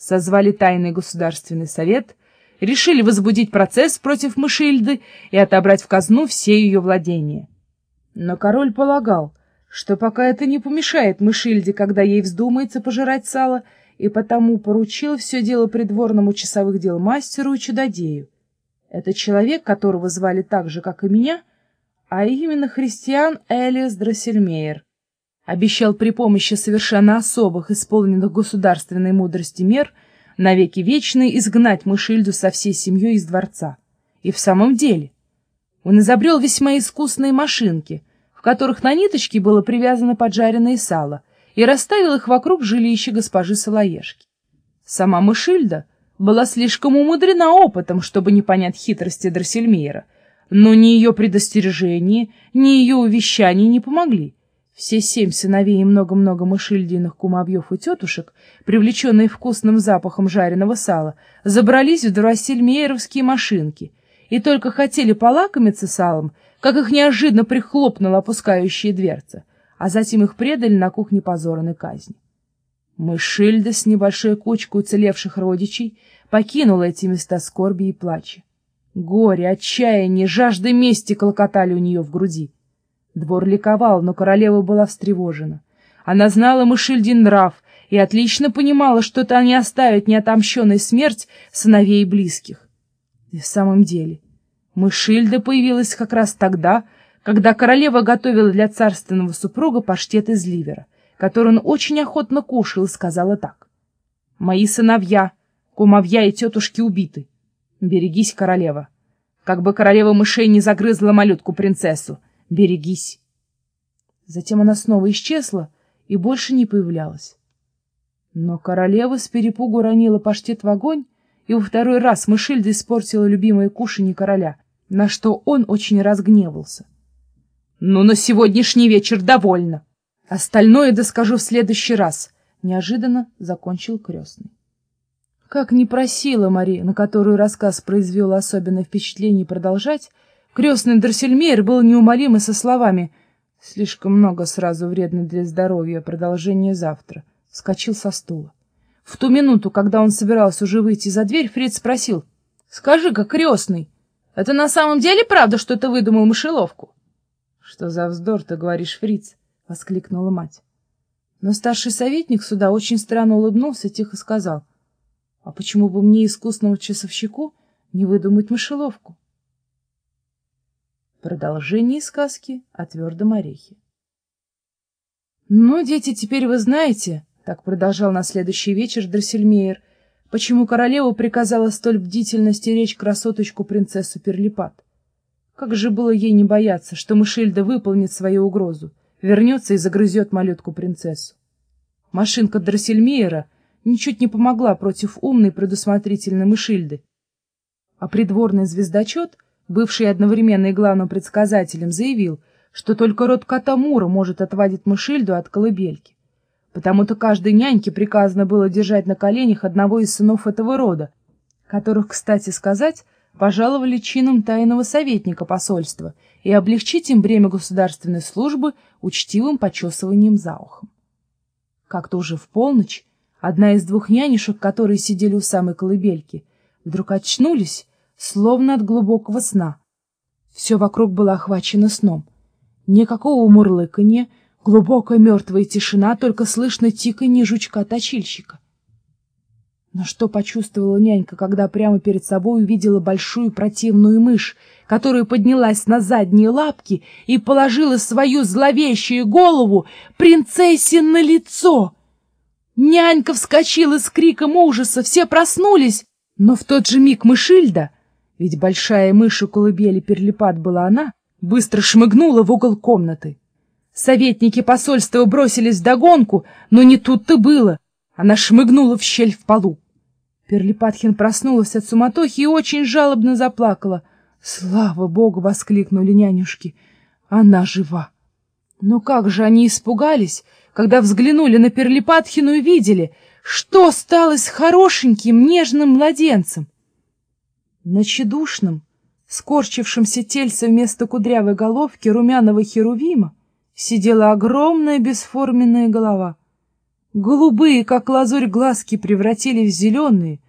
созвали тайный государственный совет, решили возбудить процесс против Мышильды и отобрать в казну все ее владения. Но король полагал, что пока это не помешает Мышильде, когда ей вздумается пожирать сало, и потому поручил все дело придворному часовых дел мастеру и чудодею. Это человек, которого звали так же, как и меня, а именно христиан Элиас Дроссельмейер обещал при помощи совершенно особых, исполненных государственной мудрости мер, навеки вечные изгнать Мышильду со всей семьей из дворца. И в самом деле он изобрел весьма искусные машинки, в которых на ниточке было привязано поджаренное сало, и расставил их вокруг жилища госпожи Салаешки. Сама Мышильда была слишком умудрена опытом, чтобы не понять хитрости Дроссельмейера, но ни ее предостережения, ни ее увещания не помогли. Все семь сыновей и много-много мышильдиных кумовьев и тетушек, привлеченные вкусным запахом жареного сала, забрались в дурасельмейеровские машинки и только хотели полакомиться салом, как их неожиданно прихлопнула опускающая дверца, а затем их предали на кухне позорной казни. Мышильда с небольшой кучкой уцелевших родичей покинула эти места скорби и плача. Горе, отчаяние, жажда мести колокотали у нее в груди. Двор ликовал, но королева была встревожена. Она знала Мышильдин нрав и отлично понимала, что та не оставит неотомщенной смерть сыновей и близких. И в самом деле, Мышильда появилась как раз тогда, когда королева готовила для царственного супруга паштет из ливера, который он очень охотно кушал, и сказала так. «Мои сыновья, кумовья и тетушки убиты. Берегись, королева. Как бы королева мышей не загрызла малютку-принцессу, Берегись. Затем она снова исчезла и больше не появлялась. Но королева с перепугу ронила паштет в огонь, и во второй раз Мышильда испортила любимое кушанье короля, на что он очень разгневался. — Ну, на сегодняшний вечер довольно. Остальное доскажу в следующий раз. Неожиданно закончил крестный. Как не просила Мари, на которую рассказ произвел особенное впечатление продолжать, Крестный Дроссельмейр был неумолим и со словами «Слишком много сразу вредно для здоровья, продолжение завтра», вскочил со стула. В ту минуту, когда он собирался уже выйти за дверь, Фрид спросил «Скажи-ка, крестный, это на самом деле правда, что ты выдумал мышеловку?» «Что за вздор ты говоришь, Фриц?» — воскликнула мать. Но старший советник суда очень странно улыбнулся и тихо сказал, «А почему бы мне, искусному часовщику, не выдумать мышеловку?» Продолжение сказки о твердом орехе. «Ну, дети, теперь вы знаете, — так продолжал на следующий вечер Дроссельмейер, — почему королева приказала столь бдительно стеречь красоточку принцессу Перлипат. Как же было ей не бояться, что Мышельда выполнит свою угрозу, вернется и загрызет малютку-принцессу. Машинка Дроссельмейера ничуть не помогла против умной предусмотрительной Мышильды, а придворный звездочет — бывший одновременно и главным предсказателем, заявил, что только род кота Мура может отвадить Мышильду от колыбельки. Потому-то каждой няньке приказано было держать на коленях одного из сынов этого рода, которых, кстати сказать, пожаловали чином тайного советника посольства и облегчить им бремя государственной службы учтивым почесыванием за ухом. Как-то уже в полночь одна из двух нянюшек, которые сидели у самой колыбельки, вдруг очнулись словно от глубокого сна. Все вокруг было охвачено сном. Никакого мурлыканья, глубокая мертвая тишина, только слышно тиканье жучка-точильщика. Но что почувствовала нянька, когда прямо перед собой увидела большую противную мышь, которая поднялась на задние лапки и положила свою зловещую голову принцессе на лицо? Нянька вскочила с криком ужаса, все проснулись, но в тот же миг мышильда — ведь большая мышь у колыбели перлипат была она, быстро шмыгнула в угол комнаты. Советники посольства бросились в догонку, но не тут-то было. Она шмыгнула в щель в полу. Перлипатхин проснулась от суматохи и очень жалобно заплакала. «Слава Богу!» — воскликнули нянюшки. «Она жива!» Но как же они испугались, когда взглянули на Перлипатхину и видели, что стало с хорошеньким нежным младенцем. На тщедушном, скорчившемся тельце вместо кудрявой головки румяного херувима сидела огромная бесформенная голова. Голубые, как лазурь, глазки превратили в зеленые,